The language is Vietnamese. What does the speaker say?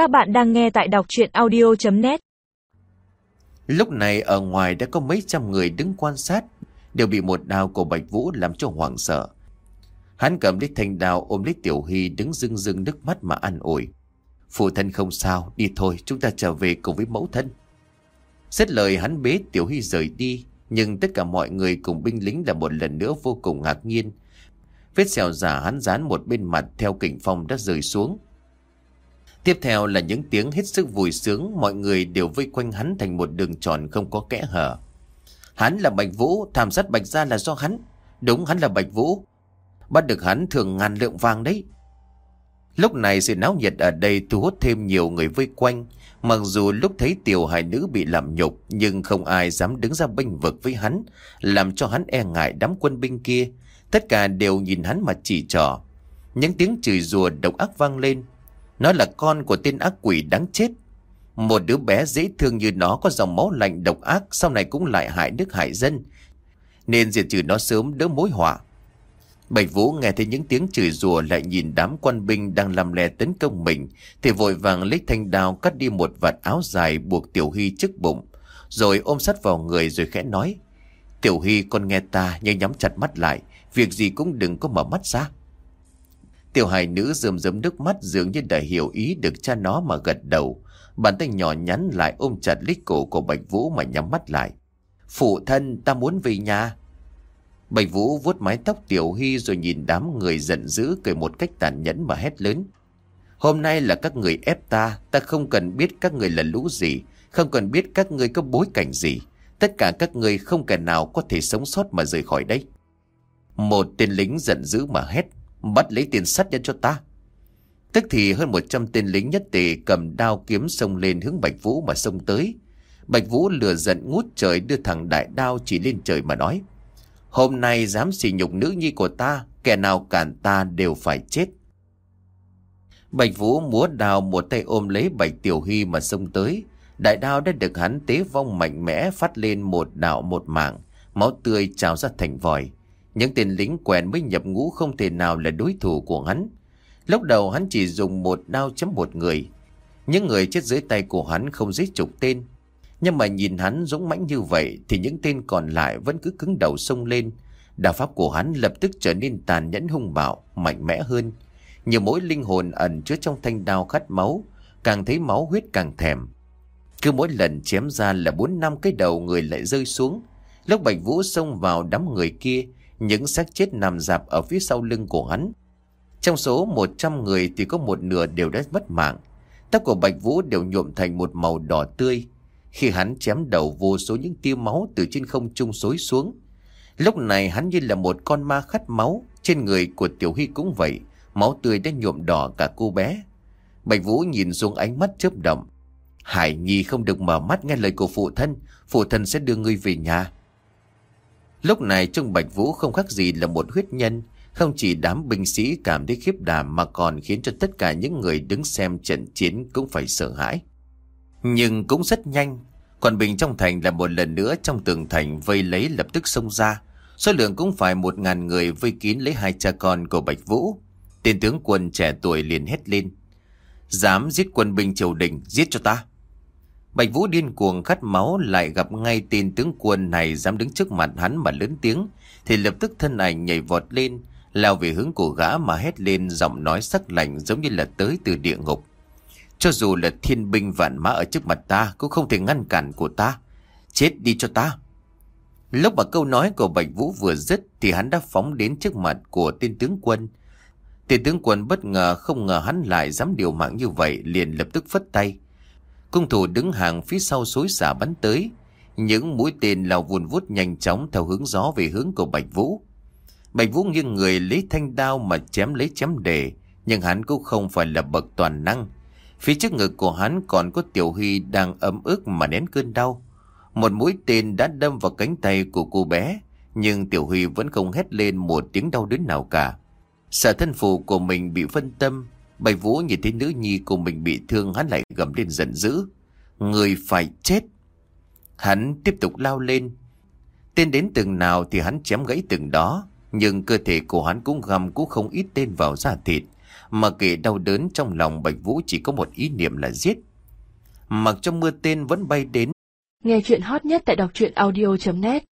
Các bạn đang nghe tại đọc chuyện audio.net Lúc này ở ngoài đã có mấy trăm người đứng quan sát, đều bị một đao của Bạch Vũ làm cho hoảng sợ. Hắn cầm lấy thanh đao ôm lấy Tiểu Hy đứng rưng rưng nước mắt mà an ủi. Phụ thân không sao, đi thôi, chúng ta trở về cùng với mẫu thân. Xét lời hắn bế Tiểu Hy rời đi, nhưng tất cả mọi người cùng binh lính là một lần nữa vô cùng ngạc nhiên. Vết sẹo giả hắn dán một bên mặt theo kình phong đã rơi xuống. Tiếp theo là những tiếng hết sức vui sướng, mọi người đều vây quanh hắn thành một đường tròn không có kẽ hở. Hắn là Bạch Vũ, thảm sát Bạch Gia là do hắn. Đúng hắn là Bạch Vũ. Bắt được hắn thường ngàn lượng vàng đấy. Lúc này sự náo nhiệt ở đây thu hút thêm nhiều người vây quanh. Mặc dù lúc thấy tiểu hài nữ bị làm nhục nhưng không ai dám đứng ra bênh vực với hắn, làm cho hắn e ngại đám quân binh kia. Tất cả đều nhìn hắn mà chỉ trỏ. Những tiếng chửi rùa độc ác vang lên. Nó là con của tên ác quỷ đáng chết. Một đứa bé dễ thương như nó có dòng máu lạnh độc ác sau này cũng lại hại nước hại dân. Nên diệt trừ nó sớm đỡ mối họa. Bạch Vũ nghe thấy những tiếng chửi rủa lại nhìn đám quan binh đang làm lè tấn công mình, thì vội vàng lấy thanh đao cắt đi một vạt áo dài buộc Tiểu Hy trước bụng, rồi ôm sát vào người rồi khẽ nói. Tiểu Hy con nghe ta nhưng nhắm chặt mắt lại, việc gì cũng đừng có mở mắt ra. Tiểu hài nữ rơm rớm nước mắt dường như đã hiểu ý được cha nó mà gật đầu. Bàn tay nhỏ nhắn lại ôm chặt lấy cổ của Bạch Vũ mà nhắm mắt lại. Phụ thân ta muốn về nhà. Bạch Vũ vuốt mái tóc Tiểu Hy rồi nhìn đám người giận dữ cười một cách tàn nhẫn mà hét lớn. Hôm nay là các người ép ta, ta không cần biết các người là lũ gì, không cần biết các người có bối cảnh gì. Tất cả các người không kẻ nào có thể sống sót mà rời khỏi đây. Một tên lính giận dữ mà hét, bắt lấy tiền sắt nhân cho ta. Tức thì hơn 100 tên lính nhất tề cầm đao kiếm xông lên hướng Bạch Vũ mà xông tới. Bạch Vũ lừa giận ngút trời đưa thẳng đại đao chỉ lên trời mà nói. Hôm nay dám xỉ nhục nữ nhi của ta, kẻ nào cản ta đều phải chết. Bạch Vũ múa đào một tay ôm lấy Bạch Tiểu Hy mà xông tới. Đại đao đã được hắn tế vong mạnh mẽ phát lên một đạo một mạng, máu tươi trào ra thành vòi. Những tên lính quen mới nhập ngũ không thể nào là đối thủ của hắn. Lúc đầu hắn chỉ dùng một đao chấm một người. Những người chết dưới tay của hắn không dưới chục tên. Nhưng mà nhìn hắn dũng mãnh như vậy thì những tên còn lại vẫn cứ cứng đầu sông lên. Đạo pháp của hắn lập tức trở nên tàn nhẫn hung bạo, mạnh mẽ hơn. Nhiều mỗi linh hồn ẩn chứa trong thanh đao khát máu, càng thấy máu huyết càng thèm. Cứ mỗi lần chém ra là bốn năm cái đầu người lại rơi xuống. Lúc Bạch Vũ xông vào đám người kia, những xác chết nằm dạp ở phía sau lưng của hắn. Trong số 100 người thì có một nửa đều đã mất mạng. Tóc của Bạch Vũ đều nhuộm thành một màu đỏ tươi. Khi hắn chém đầu vô số những tia máu từ trên không trung xối xuống. Lúc này hắn như là một con ma khát máu. Trên người của Tiểu Hy cũng vậy. Máu tươi đã nhuộm đỏ cả cô bé. Bạch Vũ nhìn xuống ánh mắt chớp động. Hải Nhi không được mở mắt nghe lời của phụ thân. Phụ thân sẽ đưa ngươi về nhà. Lúc này Trung Bạch Vũ không khác gì là một huyết nhân, không chỉ đám binh sĩ cảm thấy khiếp đảm mà còn khiến cho tất cả những người đứng xem trận chiến cũng phải sợ hãi. Nhưng cũng rất nhanh, còn bình trong thành là một lần nữa trong tường thành vây lấy lập tức xông ra. Số lượng cũng phải một ngàn người vây kín lấy hai cha con của Bạch Vũ. Tên tướng quân trẻ tuổi liền hét lên. Dám giết quân binh triều đình, giết cho ta. Bạch Vũ điên cuồng khát máu lại gặp ngay tên tướng quân này dám đứng trước mặt hắn mà lớn tiếng, thì lập tức thân ảnh nhảy vọt lên, lao về hướng của gã mà hét lên giọng nói sắc lạnh giống như là tới từ địa ngục. Cho dù là thiên binh vạn mã ở trước mặt ta cũng không thể ngăn cản của ta. Chết đi cho ta. Lúc mà câu nói của Bạch Vũ vừa dứt thì hắn đã phóng đến trước mặt của tên tướng quân. Tên tướng quân bất ngờ không ngờ hắn lại dám điều mạng như vậy liền lập tức phất tay. Cung thủ đứng hàng phía sau xối xả bắn tới. Những mũi tên lao vùn vút nhanh chóng theo hướng gió về hướng của Bạch Vũ. Bạch Vũ nghiêng người lấy thanh đao mà chém lấy chém đề, nhưng hắn cũng không phải là bậc toàn năng. Phía trước ngực của hắn còn có Tiểu Huy đang ấm ức mà nén cơn đau. Một mũi tên đã đâm vào cánh tay của cô bé, nhưng Tiểu Huy vẫn không hét lên một tiếng đau đớn nào cả. Sợ thân phụ của mình bị phân tâm, Bạch Vũ nhìn thấy nữ nhi của mình bị thương, hắn lại gầm lên giận dữ. Người phải chết. Hắn tiếp tục lao lên. Tên đến từng nào thì hắn chém gãy từng đó. Nhưng cơ thể của hắn cũng găm cũng không ít tên vào da thịt. Mà kể đau đớn trong lòng Bạch Vũ chỉ có một ý niệm là giết. Mặc trong mưa tên vẫn bay đến. Nghe chuyện hot nhất tại đọc truyện audio.net